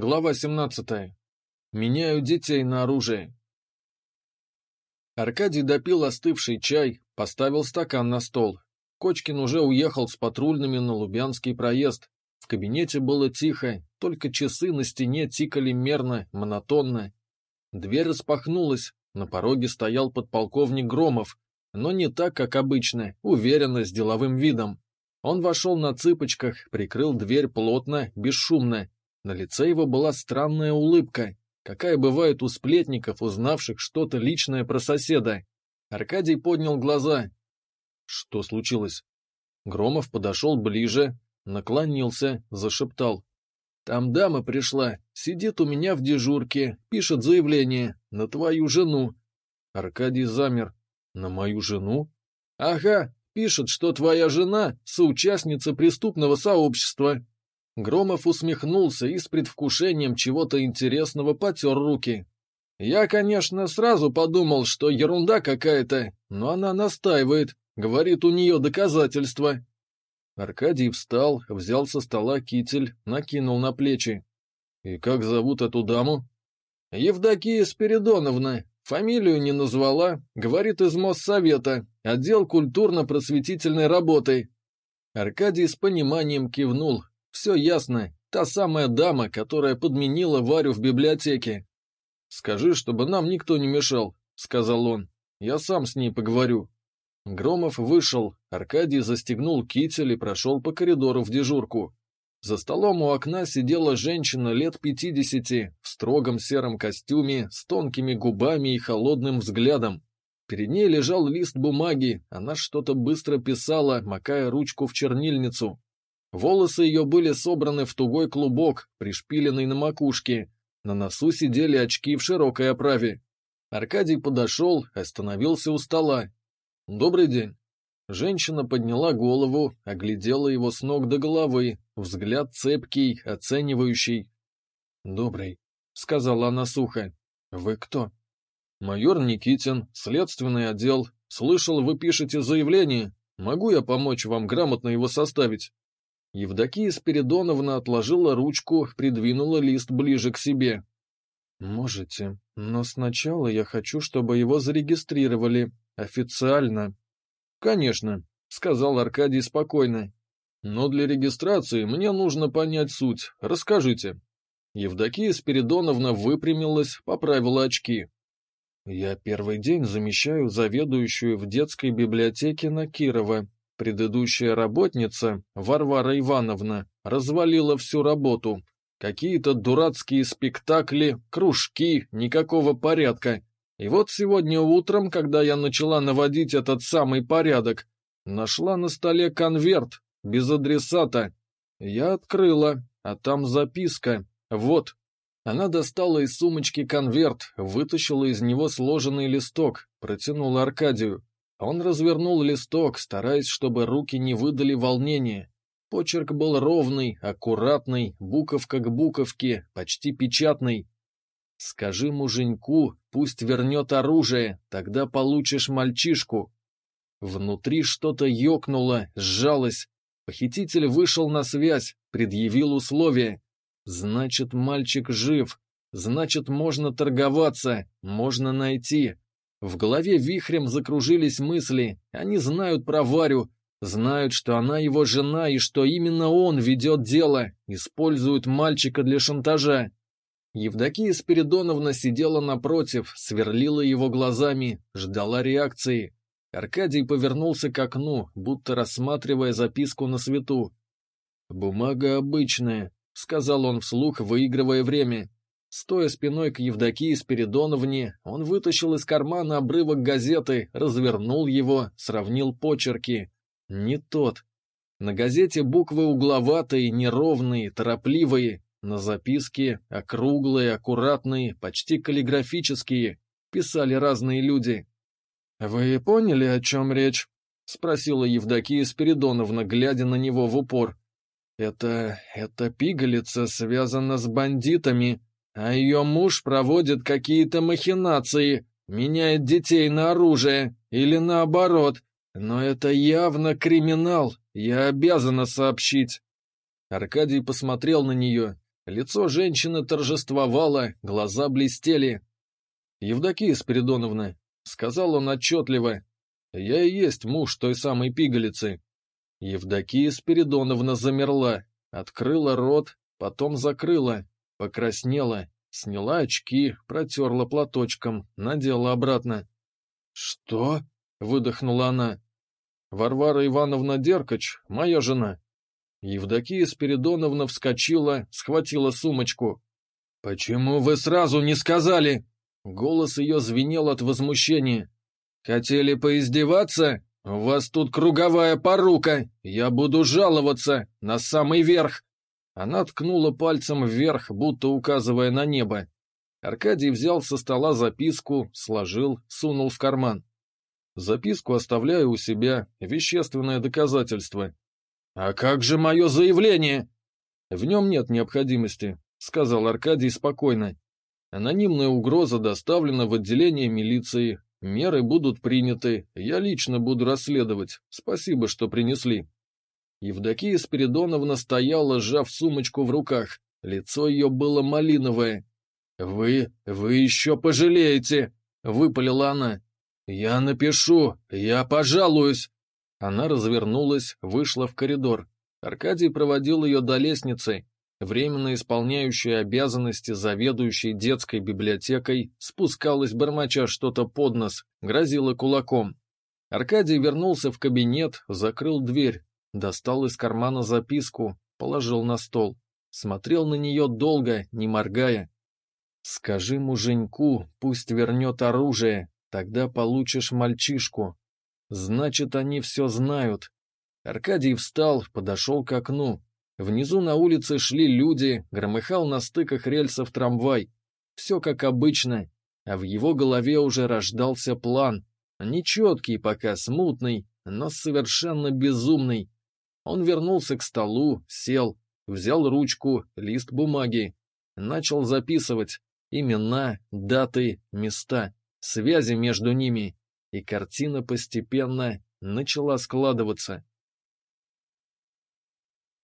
Глава 17. Меняю детей на оружие. Аркадий допил остывший чай, поставил стакан на стол. Кочкин уже уехал с патрульными на Лубянский проезд. В кабинете было тихо, только часы на стене тикали мерно, монотонно. Дверь распахнулась, на пороге стоял подполковник Громов, но не так, как обычно, уверенно, с деловым видом. Он вошел на цыпочках, прикрыл дверь плотно, бесшумно, на лице его была странная улыбка, какая бывает у сплетников, узнавших что-то личное про соседа. Аркадий поднял глаза. Что случилось? Громов подошел ближе, наклонился, зашептал. «Там дама пришла, сидит у меня в дежурке, пишет заявление на твою жену». Аркадий замер. «На мою жену?» «Ага, пишет, что твоя жена — соучастница преступного сообщества, Громов усмехнулся и с предвкушением чего-то интересного потер руки. «Я, конечно, сразу подумал, что ерунда какая-то, но она настаивает, говорит, у нее доказательства». Аркадий встал, взял со стола китель, накинул на плечи. «И как зовут эту даму?» «Евдокия Спиридоновна. Фамилию не назвала. Говорит, из Моссовета. Отдел культурно-просветительной работы». Аркадий с пониманием кивнул, все ясно. Та самая дама, которая подменила Варю в библиотеке. «Скажи, чтобы нам никто не мешал», — сказал он. «Я сам с ней поговорю». Громов вышел, Аркадий застегнул китель и прошел по коридору в дежурку. За столом у окна сидела женщина лет пятидесяти, в строгом сером костюме, с тонкими губами и холодным взглядом. Перед ней лежал лист бумаги, она что-то быстро писала, макая ручку в чернильницу. Волосы ее были собраны в тугой клубок, пришпиленный на макушке. На носу сидели очки в широкой оправе. Аркадий подошел, остановился у стола. «Добрый день». Женщина подняла голову, оглядела его с ног до головы, взгляд цепкий, оценивающий. «Добрый», — сказала она сухо. «Вы кто?» «Майор Никитин, следственный отдел. Слышал, вы пишете заявление. Могу я помочь вам грамотно его составить?» Евдокия Спиридоновна отложила ручку, придвинула лист ближе к себе. «Можете, но сначала я хочу, чтобы его зарегистрировали. Официально». «Конечно», — сказал Аркадий спокойно. «Но для регистрации мне нужно понять суть. Расскажите». Евдокия Спиридоновна выпрямилась, поправила очки. «Я первый день замещаю заведующую в детской библиотеке на Кирова. Предыдущая работница, Варвара Ивановна, развалила всю работу. Какие-то дурацкие спектакли, кружки, никакого порядка. И вот сегодня утром, когда я начала наводить этот самый порядок, нашла на столе конверт, без адресата. Я открыла, а там записка. Вот. Она достала из сумочки конверт, вытащила из него сложенный листок, протянула Аркадию. Он развернул листок, стараясь, чтобы руки не выдали волнения. Почерк был ровный, аккуратный, буковка к буковке, почти печатный. «Скажи муженьку, пусть вернет оружие, тогда получишь мальчишку». Внутри что-то ёкнуло, сжалось. Похититель вышел на связь, предъявил условия. Значит, мальчик жив. Значит, можно торговаться, можно найти. В голове вихрем закружились мысли. Они знают про Варю, знают, что она его жена и что именно он ведет дело, использует мальчика для шантажа. Евдокия Спиридоновна сидела напротив, сверлила его глазами, ждала реакции. Аркадий повернулся к окну, будто рассматривая записку на свету. «Бумага обычная», — сказал он вслух, выигрывая время. Стоя спиной к Евдокии Спиридоновне, он вытащил из кармана обрывок газеты, развернул его, сравнил почерки. Не тот. На газете буквы угловатые, неровные, торопливые, на записке округлые, аккуратные, почти каллиграфические, писали разные люди. «Вы поняли, о чем речь?» — спросила Евдокия Спиридоновна, глядя на него в упор. «Это... это пигалица связана с бандитами», а ее муж проводит какие-то махинации, меняет детей на оружие, или наоборот. Но это явно криминал, я обязана сообщить. Аркадий посмотрел на нее. Лицо женщины торжествовало, глаза блестели. «Евдокия Спиридоновна», — сказал он отчетливо, — «я и есть муж той самой пигалицы». Евдокия Спиридоновна замерла, открыла рот, потом закрыла, покраснела, сняла очки, протерла платочком, надела обратно. «Что?» — выдохнула она. «Варвара Ивановна Деркач, моя жена». Евдокия Спиридоновна вскочила, схватила сумочку. «Почему вы сразу не сказали?» Голос ее звенел от возмущения. «Хотели поиздеваться? У вас тут круговая порука! Я буду жаловаться! На самый верх!» Она ткнула пальцем вверх, будто указывая на небо. Аркадий взял со стола записку, сложил, сунул в карман. Записку оставляю у себя, вещественное доказательство. «А как же мое заявление?» «В нем нет необходимости», — сказал Аркадий спокойно. «Анонимная угроза доставлена в отделение милиции. Меры будут приняты. Я лично буду расследовать. Спасибо, что принесли». Евдокия Спиридоновна стояла, сжав сумочку в руках. Лицо ее было малиновое. «Вы... вы еще пожалеете!» — выпалила она. «Я напишу, я пожалуюсь!» Она развернулась, вышла в коридор. Аркадий проводил ее до лестницы. Временно исполняющая обязанности заведующей детской библиотекой спускалась, бормоча что-то под нос, грозила кулаком. Аркадий вернулся в кабинет, закрыл дверь, достал из кармана записку, положил на стол. Смотрел на нее долго, не моргая. «Скажи муженьку, пусть вернет оружие, Тогда получишь мальчишку. Значит, они все знают. Аркадий встал, подошел к окну. Внизу на улице шли люди, громыхал на стыках рельсов трамвай. Все как обычно, а в его голове уже рождался план. Нечеткий пока, смутный, но совершенно безумный. Он вернулся к столу, сел, взял ручку, лист бумаги. Начал записывать имена, даты, места связи между ними, и картина постепенно начала складываться.